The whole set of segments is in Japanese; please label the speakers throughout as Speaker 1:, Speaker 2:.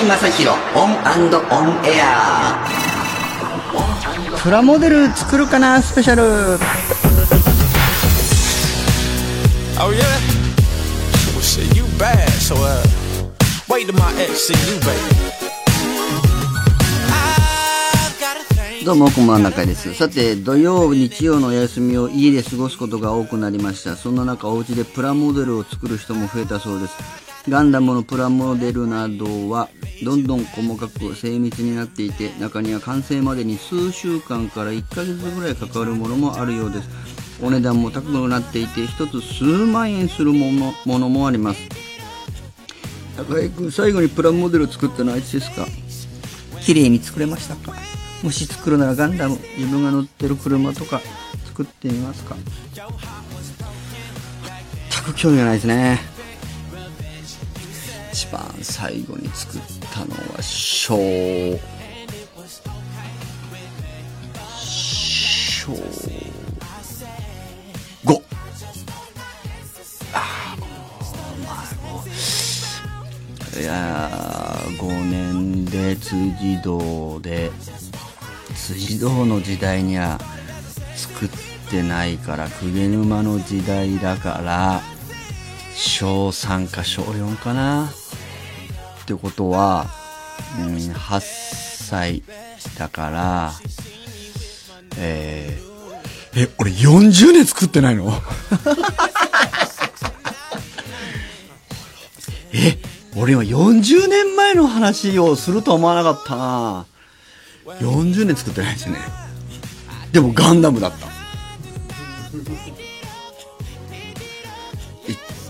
Speaker 1: 井正弘オンオンエア
Speaker 2: プラモデル作るかなスペシャル
Speaker 3: Oh yeah? Well shit, you bad, so uh wait till my ex see you, baby.
Speaker 2: どうもこんばんは中井ですさて土曜日曜のお休みを家で過ごすことが多くなりましたそんな中お家でプラモデルを作る人も増えたそうですガンダムのプラモデルなどはどんどん細かく精密になっていて中には完成までに数週間から1ヶ月ぐらいかかるものもあるようです。お値段も高くなっていて一つ数万円するものものもあります。中井君最後にプラモデル作ったのはいつですか？綺麗に作れましたか。もし作るならガンダム自分が乗ってる車とか作ってみますか？全く興味がないですね番最後に作ったのは小小5ああまあもういや5年で辻堂で。辻堂の時代には作ってないから鵠沼の時代だから小3か小4かな。ってことは、うん、8歳だからえー、え俺40年作ってないの？え俺は40年前の話をするとは思わなかったな。40年作ってないですね。でもガンダムだった。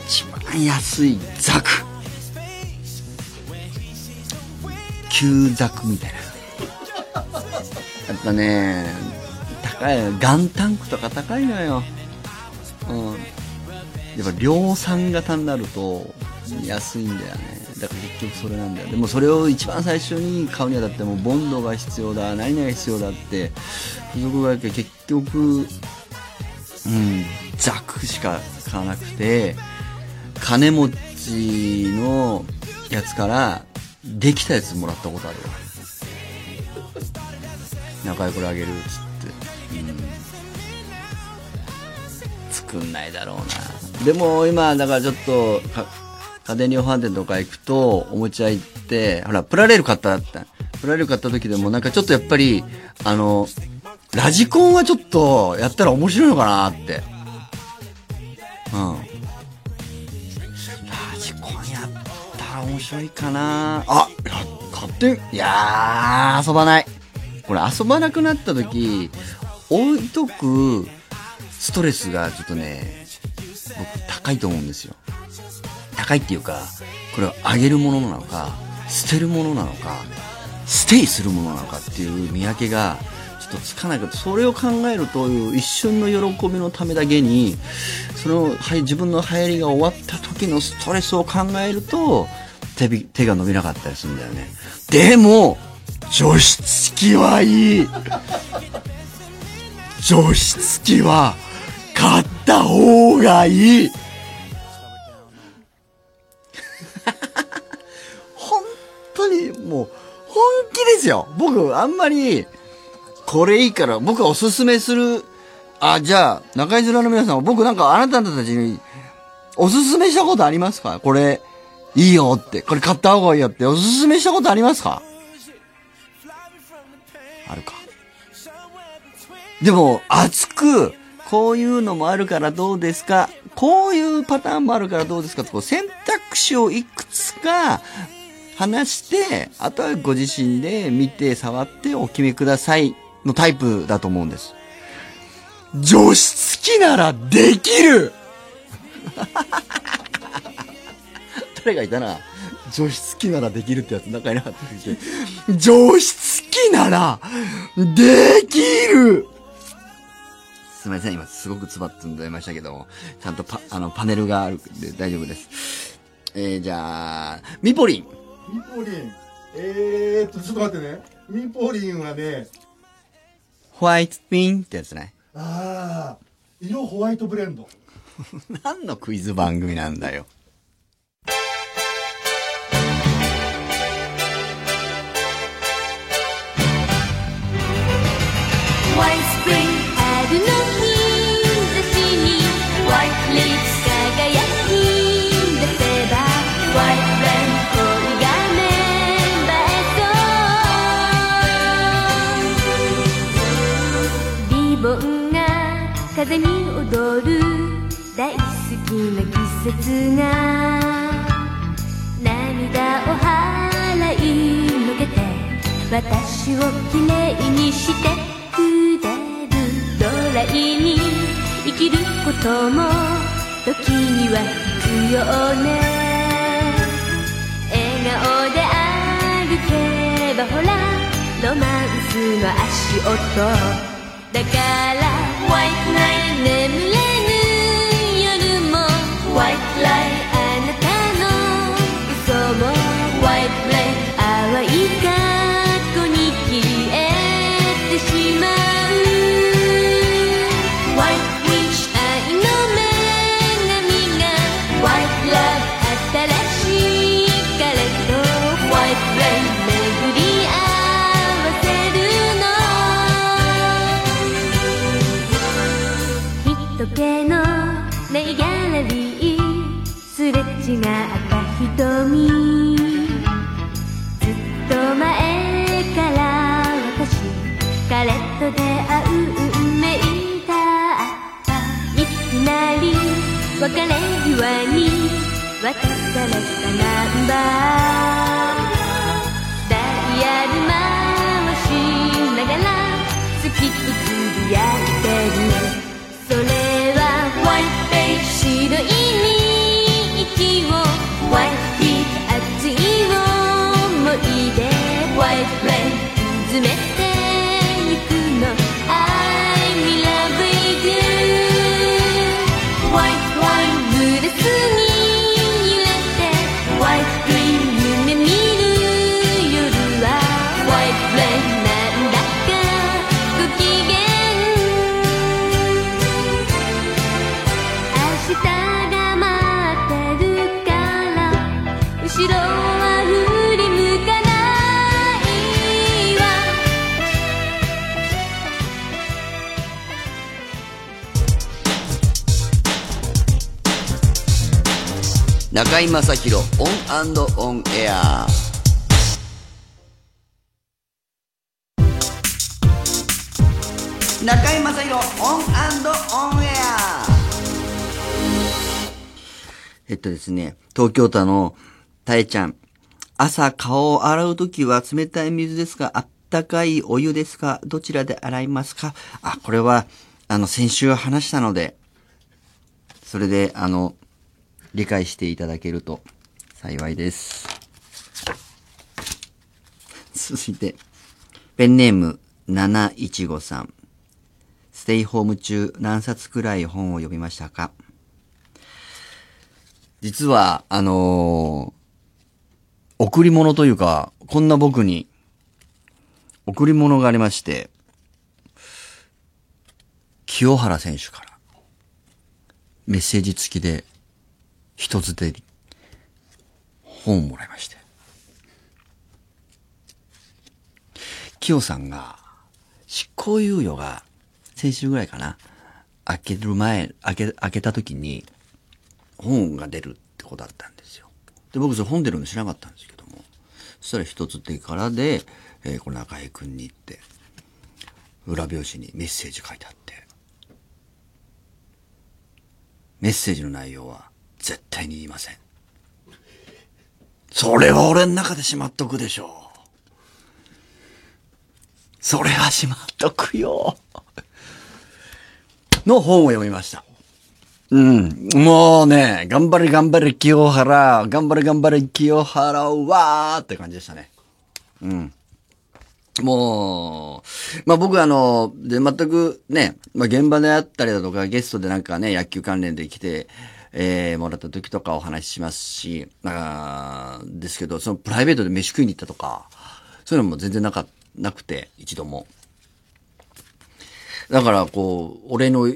Speaker 2: 一番安いザク旧ザクみたいな。やっぱね高いガンタンクとか高いのよ。うん。やっぱ量産型になると安いんだよね。だから結局それなんだよ。でもそれを一番最初に買うにはだってもうボンドが必要だ何々必要だって付属が結局うんザクしか買わなくて金持ちのやつからできたやつもらったことあるわ。中井これあげるっつって。うん。作んないだろうな。でも今だからちょっと家電量販店とか行くとおもちゃ行ってほらプラレール買ったってプラレール買った時でもなんかちょっとやっぱりあのラジコンはちょっとやったら面白いのかなって。うん。面白いかな。あや買っていやー遊ばない。これ遊ばなくなった時置いとくストレスがちょっとね僕高いと思うんですよ。高いっていうかこれはあげるものなのか捨てるものなのかステイするものなのかっていう見分けがちょっとつかないからそれを考えると一瞬の喜びのためだけにそのはい自分の流行りが終わった時のストレスを考えると手手が伸びなかったりするんだよね。でも除湿機はいい。除湿機は買った方がいい。本当にもう本気ですよ。僕あんまりこれいいから僕がおすすめする。あじゃあ中井面の皆さん僕なんかあなたたちにおすすめしたことありますか？これいいよって。これ買った方がいいよって。おすすめしたことありますか？あるか。でも熱くこういうのもあるからどうですか？こういうパターンもあるからどうですか？とこう選択肢をいくつか話して、あとはご自身で見て触ってお決めください。のタイプだと思うんです。除湿機ならできる。誰がいたな除湿機ならできるってやつ仲いなかったっけ除湿機ならできるすみません、今すごくつばってんでましたけども、ちゃんとパ、あの、パネルがあるんで大丈夫です。えー、じゃあ、ミポリン。
Speaker 4: ミポリン。えーっと、ちょっと待ってね。ミポリンはね、
Speaker 2: ホワイトピンってやつね。
Speaker 4: ああ、色ホワイトブレンド。
Speaker 2: 何のクイズ番組なんだよ。
Speaker 5: 風に踊る大好きな季節が涙を払いのけて私をきれいにしてドライに生きることも時には必要ね。笑顔で歩けばほらロマンスの足音。だから White Line 眠れぬ夜も White Line あなたの嘘も White Line 淡い過去に消えてしまう。ないギャラリーすれ違った瞳。ずっと前から私彼と出会う運命だった。いきなり別れ際に渡されたナンバー。ダイヤル回め
Speaker 2: 中居正広オンオンエア。中居正広オンオンエア。えっとですね、東京都のたえちゃん。朝顔を洗うときは冷たい水ですか？あったかいお湯ですか？どちらで洗いますか？あ、これは、あの、先週話したので、それで、あの、理解していただけると幸いです。続いて、ペンネーム715さん。ステイホーム中何冊くらい本を読みましたか？実は、あのー贈り物というか、こんな僕に、贈り物がありまして、清原選手から、メッセージ付きで、一つで、本をもらいまして。清さんが、執行猶予が、先週ぐらいかな、開ける前、開け、開けた時に、本が出るってことだったんですよ。で、僕それ本出るの知らなかったんですけども、そしたら一つ手からで、えーこれ中井くんに行って、裏表紙にメッセージ書いてあって、メッセージの内容は絶対に言いません。それは俺の中でしまっとくでしょう。それはしまっとくよ。の本を読みました。うん。もうね、頑張れ頑張れ清原、頑張れ頑張れ清原はーって感じでしたね。うん。もう、まあ僕はあの、で、全くね、まあ現場であったりだとか、ゲストでなんかね、野球関連で来て、えー、もらった時とかお話ししますし、あーですけど、そのプライベートで飯食いに行ったとか、そういうのも全然なか、なくて、一度も。だから、こう、俺の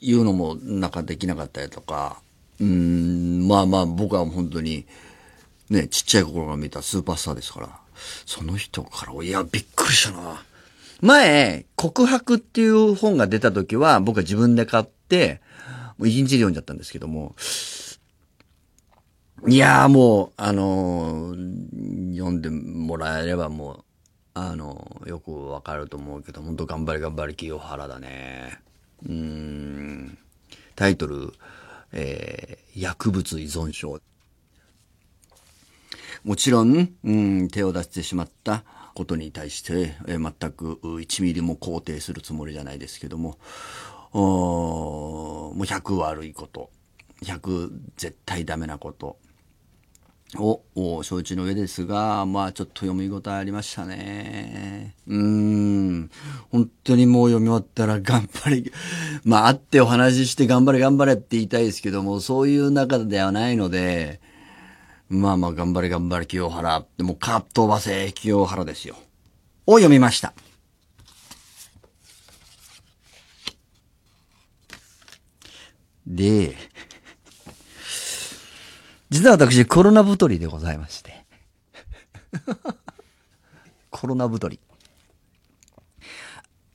Speaker 2: 言うのもなんかできなかったりとか、うん、まあまあ僕は本当に、ね、ちっちゃい頃から見たスーパースターですから、その人から、いや、びっくりしたな。前、告白っていう本が出た時は、僕は自分で買って、もう一日で読んじゃったんですけども、いやーもう、あのー読んでもらえればもう、あのーよくわかると思うけど、本当頑張れ頑張れ清原だね。うん。タイトル、えー、薬物依存症。もちろん、うん、手を出してしまったことに対して、えー全く1ミリも肯定するつもりじゃないですけども、もう100悪いこと、100絶対ダメなことをお承知の上ですが、まあちょっと読み応えありましたね。うん。本当にもう読み終わったら頑張れ、まあ会ってお話しして頑張れ頑張れって言いたいですけども、そういう中ではないので、まあまあ、頑張れ頑張れ清原。でも、かっ飛ばせ清原ですよ。を読みました。で、実は私、コロナ太りでございまして。コロナ太り。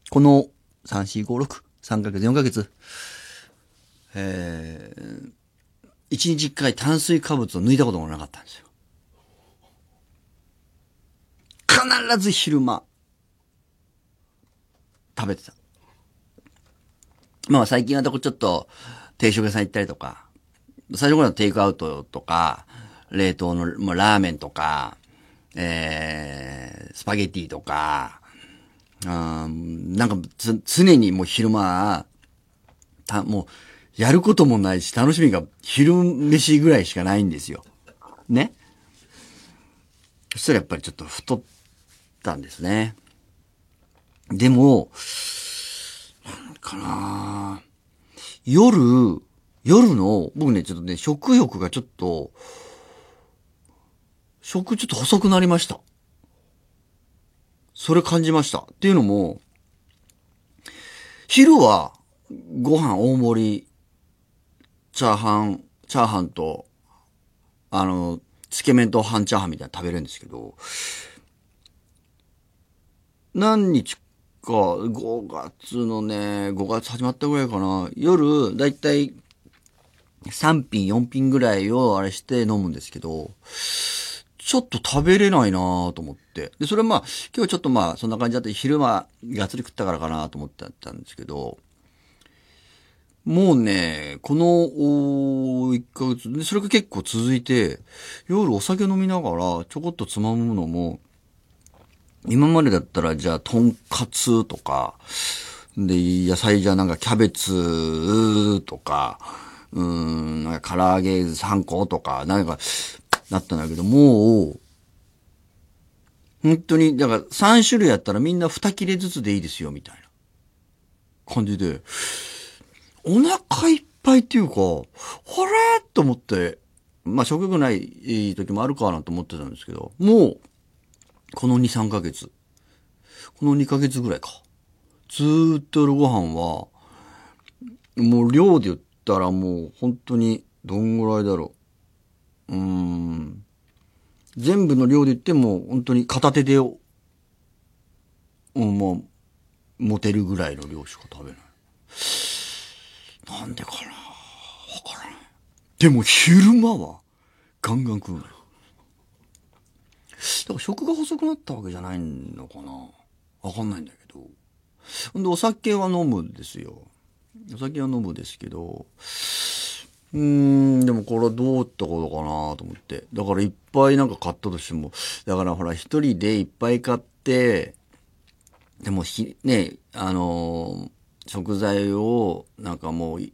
Speaker 2: この、3、4、5、6、3ヶ月、4ヶ月、えー、一日一回炭水化物を抜いたこともなかったんですよ。必ず昼間、食べてた。まあ最近はちょっと定食屋さん行ったりとか、最初からテイクアウトとか、冷凍の、まあ、ラーメンとか、えー、スパゲティとか、あなんかつ常にもう昼間、た、もう、やることもないし、楽しみが昼飯ぐらいしかないんですよ。ね？そしたらやっぱりちょっと太ったんですね。でも、なんかな夜、夜の、僕ね、ちょっとね、食欲がちょっと、食ちょっと細くなりました。それ感じました。っていうのも、昼はご飯大盛り、チャーハン、チャーハンと、あの、つけ麺と半チャーハンみたいなの食べれるんですけど、何日か、5月のね、5月始まったぐらいかな、夜、だいたい3品、4品ぐらいをあれして飲むんですけど、ちょっと食べれないなと思って。で、それはまあ、今日ちょっとまあ、そんな感じだって昼間、がっつり食ったからかなと思ってたんですけど、もうね、この、お1ヶ月、で、それが結構続いて、夜お酒飲みながら、ちょこっとつまむのも、今までだったら、じゃあ、とんかつとか、で、野菜じゃなんかキャベツとか、うん、なんか唐揚げ3個とか、なんか、なったんだけど、もう、本当に、だから3種類やったらみんな2切れずつでいいですよ、みたいな。感じで、お腹いっぱいっていうか、あれと思って、まあ食欲ない時もあるかなと思ってたんですけど、もう、この2、3ヶ月、この2ヶ月ぐらいか。ずーっと夜ご飯は、もう量で言ったらもう本当にどんぐらいだろう。うーん。全部の量で言っても本当に片手で、うん、もう、持てるぐらいの量しか食べない。なんでかなわからない。でも昼間はガンガン食うのよ。だから食が細くなったわけじゃないのかなわかんないんだけど。ほんで、お酒は飲むんですよ。お酒は飲むですけど、うーん、でもこれはどうったことかなと思って。だからいっぱいなんか買ったとしても、だからほら一人でいっぱい買って、でもひ、ね、あのー食材をなんかもうい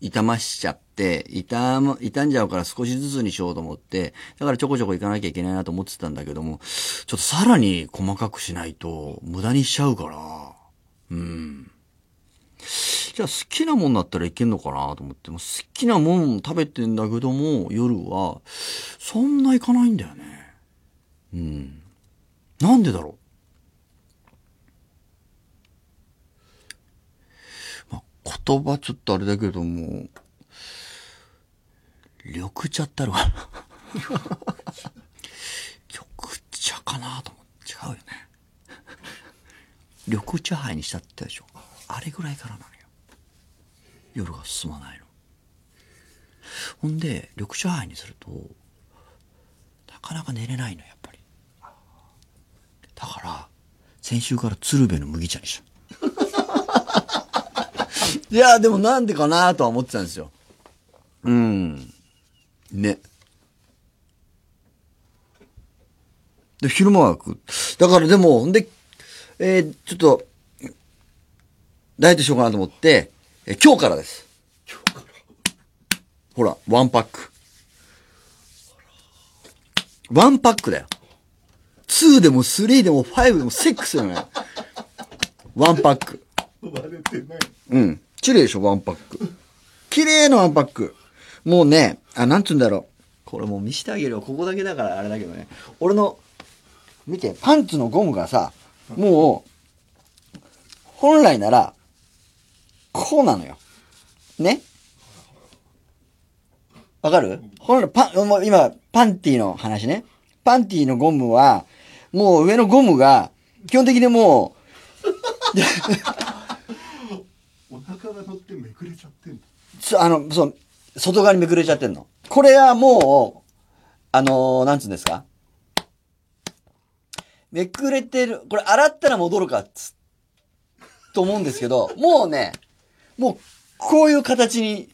Speaker 2: 傷ましちゃっって、傷ま、傷んじゃうから少しずつにしようと思って、だからちょこちょこ行かなきゃいけないなと思ってたんだけども、ちょっとさらに細かくしないと無駄にしちゃうから、うん。じゃあ好きなもんだったらいけんのかなと思っても、好きなもん食べてんだけども、夜は、そんないかないんだよね。うん。なんでだろうまあ、言葉ちょっとあれだけども、緑茶ってあるかな 緑茶かなと思って違うよね。緑茶杯にしたってでしょ。あれぐらいからなのよ。夜が進まないの。ほんで、緑茶杯にすると、なかなか寝れないの、やっぱり。だから、先週から鶴瓶の麦茶にした。いや、でもなんでかなとは思ってたんですよ。うん。ね。で、昼間は食う。だからでも、ほんで、えーちょっと、ダイエットしようかなと思って、えー今日からです。ほら、ワンパック。ワンパックだよ。2でも3でも5でも6でもない。ワンパック。
Speaker 4: 割れてない。
Speaker 2: うん。綺麗でしょ、ワンパック。綺麗なワンパック。もうね、あ、なんつうんだろう。これもう見してあげるよ。ここだけだからあれだけどね。俺の、見て、パンツのゴムがさ、もう、本来なら、こうなのよ。ね？わかる？本来、パン、もう今、パンティの話ね。パンティのゴムは、もう上のゴムが、基本的にも
Speaker 4: お腹が乗ってめくれちゃってんの。
Speaker 2: う、そあの、そう、外側にめくれちゃってんの。これはもう、あのーなんつうんですか？めくれてる、これ洗ったら戻るかつ、と思うんですけど、もうね、もう、こういう形に、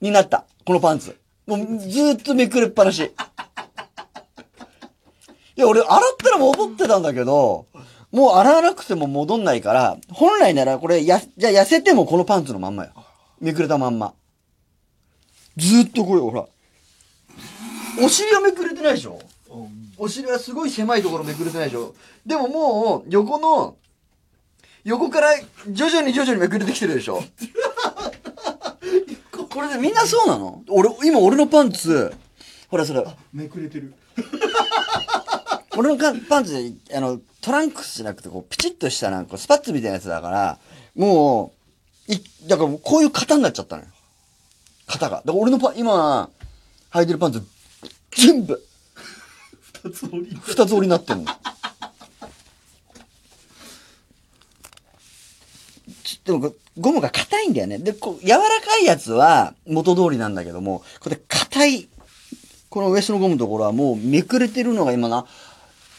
Speaker 2: になった。このパンツ。もう、ずっとめくれっぱなし。いや、俺、洗ったら戻ってたんだけど、もう洗わなくても戻んないから、本来ならこれ、や、じゃあ痩せてもこのパンツのまんまよ。めくれたまんま。ずーっとこれ、ほら。お尻はめくれてないでしょ？お尻はすごい狭いところめくれてないでしょ？でももう、横の、横から徐々に徐々にめくれてきてるでしょ？これでみんなそうなの？俺、今俺のパンツ、ほらそれ、
Speaker 4: めくれてる。
Speaker 2: 俺のかパンツで、あの、トランクスじゃなくて、こう、ピチッとしたなんか、スパッツみたいなやつだから、もう、い、だからこういう型になっちゃったのよ。型が。だから俺のパン、今、履いてるパンツ、全部、
Speaker 4: 二つ折り。
Speaker 2: 二つ折りになってんの。ちでもゴムが硬いんだよね。で、こう、柔らかいやつは元通りなんだけども、これ硬い、このウエストのゴムのところはもうめくれてるのが今な、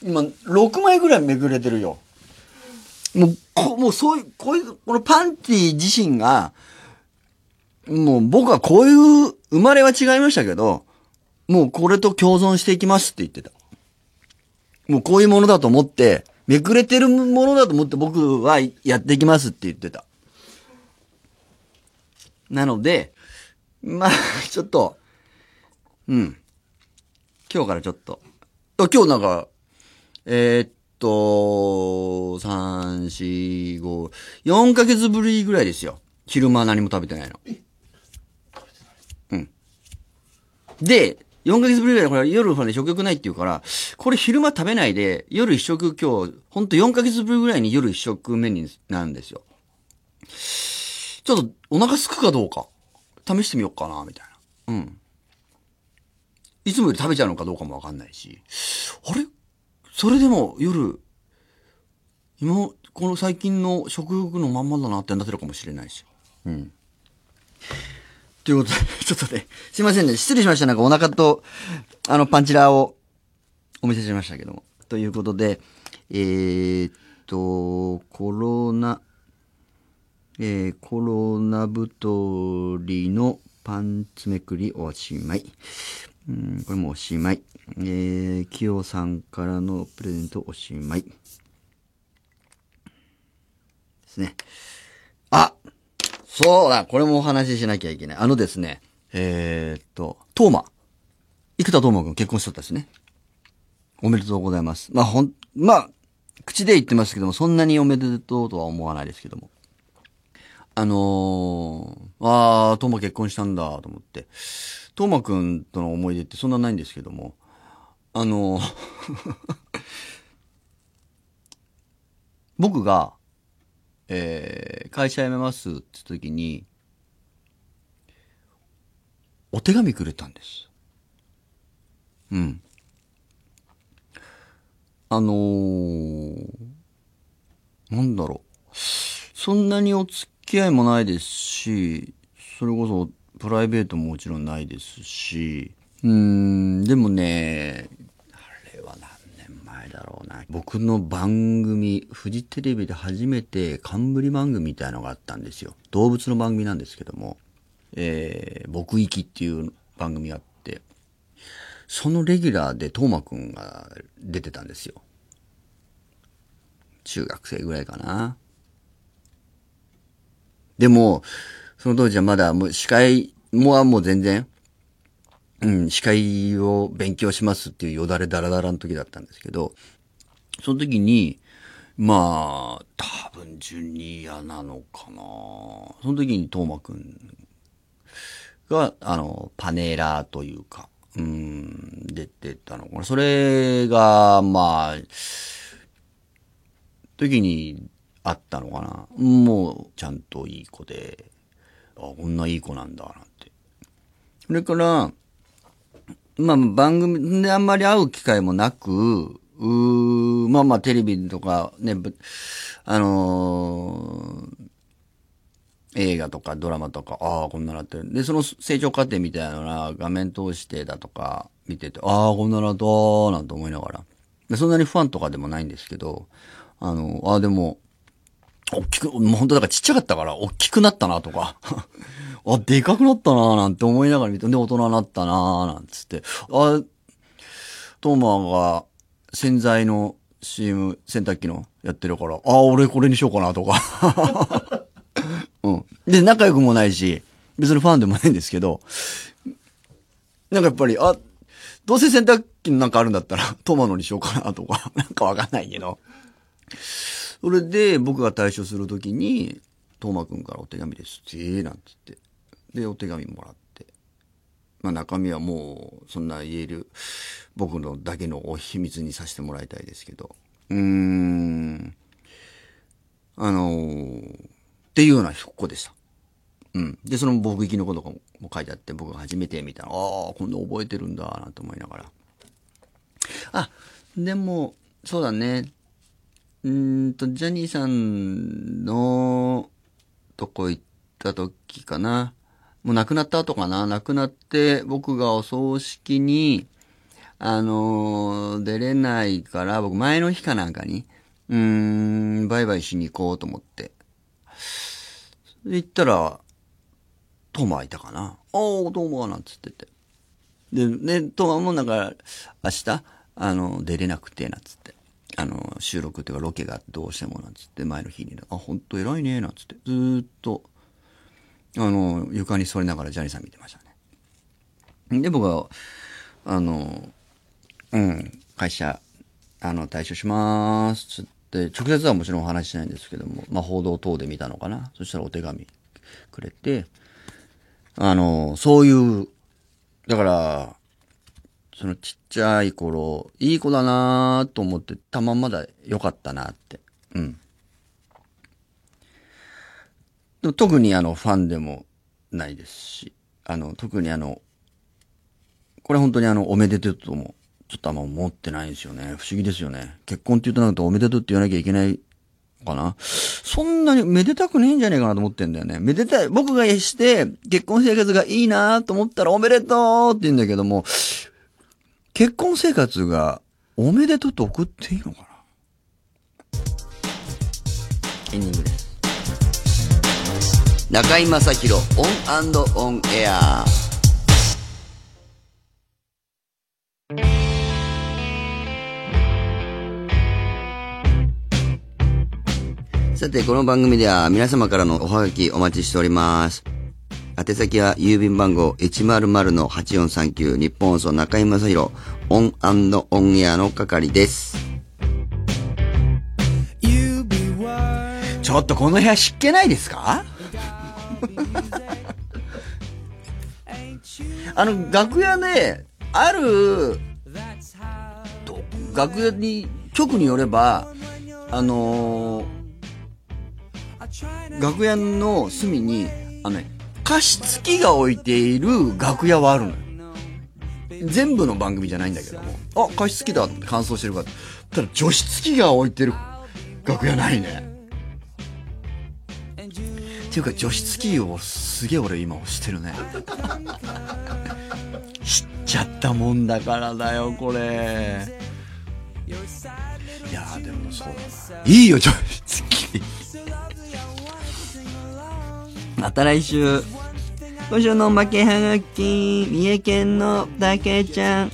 Speaker 2: 今、6枚ぐらいめくれてるよ。もう、こもうそういう、こういう、このパンティ自身が、もう僕はこういう、生まれは違いましたけど、もうこれと共存していきますって言ってた。もうこういうものだと思って、めくれてるものだと思って僕はやっていきますって言ってた。なので、まあ、ちょっと、うん。今日からちょっと。今日なんか、えーっと、3、4、5、4ヶ月ぶりぐらいですよ。昼間何も食べてないの。うん。で、4ヶ月ぶりぐらい、これ夜ほら食欲ないって言うから、これ昼間食べないで、夜一食今日、ほんと4ヶ月ぶりぐらいに夜一食目になるんですよ。ちょっとお腹すくかどうか、試してみようかな、みたいな。うん。いつもより食べちゃうのかどうかもわかんないし。あれ？それでも夜、今、この最近の食欲のまんまだなってなってるかもしれないし。うん。ということで、ちょっとね、すいませんね、失礼しました。なんかお腹と、あの、パンチラーをお見せしましたけども。ということで、えー、っと、コロナ、えー、コロナ太りのパンツめくりおしまい。うん、これもおしまい。えー、キヨさんからのプレゼントおしまい。ですね。そうだこれもお話ししなきゃいけない。あのですね、えー、っと、トーマ。生田トーマくん結婚しとったですね。おめでとうございます。まあ、ほん、まあ、口で言ってますけども、そんなにおめでとうとは思わないですけども。あのー、あー、トーマ結婚したんだと思って。トーマくんとの思い出ってそんなないんですけども。あのー 僕が、えー、会社辞めますって時に、お手紙くれたんです。うん。あのー、なんだろう。そんなにお付き合いもないですし、それこそプライベートももちろんないですし、うん、でもね、だろうな。僕の番組、フジテレビで初めて冠番組みたいのがあったんですよ。動物の番組なんですけども、えー、僕行きっていう番組があって、そのレギュラーでトーマくんが出てたんですよ。中学生ぐらいかな。でも、その当時はまだもう司会もはもう全然、うん、司会を勉強しますっていうよだれだらだらの時だったんですけど、その時に、まあ、多分ジュニアなのかなその時にトーマくんが、あの、パネラーというか、うん、出てたのかな。それが、まあ、時にあったのかな。もう、ちゃんといい子で、あ、こんないい子なんだ、なんて。それから、まあ、番組であんまり会う機会もなく、うまあまあ、テレビとかね、あのー映画とかドラマとか、ああ、こんななってる。で、その成長過程みたいなのが画面通してだとか見てて、ああ、こんななったーなんて思いながら。で、そんなにファンとかでもないんですけど、あの、ああ、でも、大きく、もう本当だからちっちゃかったから、大きくなったなとか、あ、でかくなったななんて思いながら見て、で、大人になったななんつって、あ、トーマーが洗剤の CM、洗濯機のやってるから、あ、俺これにしようかなとか。うん。で、仲良くもないし、別にファンでもないんですけど、なんかやっぱり、あ、どうせ洗濯機なんかあるんだったら、トーマノにしようかなとか、なんかわかんないけど。それで、僕が退所するときに、トーマくんからお手紙ですって、なんつって。で、お手紙もらって。まあ中身はもう、そんな言える、僕のだけのお秘密にさせてもらいたいですけど。うーん。あのーっていうような子でした。うん。で、その僕行きのことかも書いてあって、僕が初めて見たら、ああ、こんな覚えてるんだ、なんて思いながら。あ、でも、そうだね。うんと、ジャニーさんのとこ行った時かな。もう亡くなった後かな？亡くなって、僕がお葬式に、あのー出れないから、僕前の日かなんかに、うーん、バイバイしに行こうと思って。で、行ったら、トーマいたかな？おー、トーマなんつってて。で、ね、トーマもなんか、明日、あの、出れなくて、なんつって。あの、収録っていうかロケがどうしても、なんつって、前の日に、あ、ほんと偉いね、なんつって。ずーっと、あの、床に座りながらジャニーさん見てましたね。で、僕は、あの、うん、会社、あの、退所しまーす、つって、直接はもちろんお話ししないんですけども、まあ、報道等で見たのかな。そしたらお手紙くれて、あの、そういう、だから、そのちっちゃい頃、いい子だなーと思ってたまんまだ良かったなって。うん。でも特にあの、ファンでもないですし、あの、特にあの、これ本当にあの、おめでとうとも、ちょっとあんま思ってないんですよね。不思議ですよね。結婚って言うとなるとおめでとうって言わなきゃいけないかな。そんなにめでたくねえんじゃねえかなと思ってんだよね。めでたい。僕がして、結婚生活がいいなと思ったらおめでとうって言うんだけども、結婚生活がおめでとうって送っていいのかなエンディングです。中居正広オンオンエアさて、この番組では皆様からのおはがきお待ちしております。宛先は郵便番号100-8439ニッポン放送中居正広オンオンエアの係です。ちょっとこの部屋湿気ないですか？あの、楽屋で、ある、楽屋に、局によれば、あのー楽屋の隅に、あのね、加湿器が置いている楽屋はあるのよ。全部の番組じゃないんだけども。あ、加湿器だって乾燥してるから。ただ除湿器が置いてる楽屋ないね。っていうか除湿器をすげえ俺今押してるね。知っちゃったもんだからだよ、これ。いやでもそうだな。いいよ、除湿器。また来週。今週のおまけはがき、三重県のたけちゃん。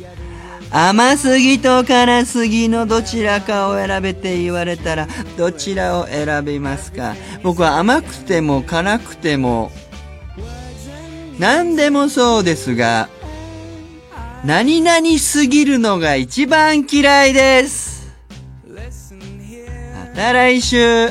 Speaker 2: 甘すぎと辛すぎのどちらかを選べて言われたら、どちらを選びますか？僕は甘くても辛くても、何でもそうですが、何々すぎるのが一番嫌いです。また来週。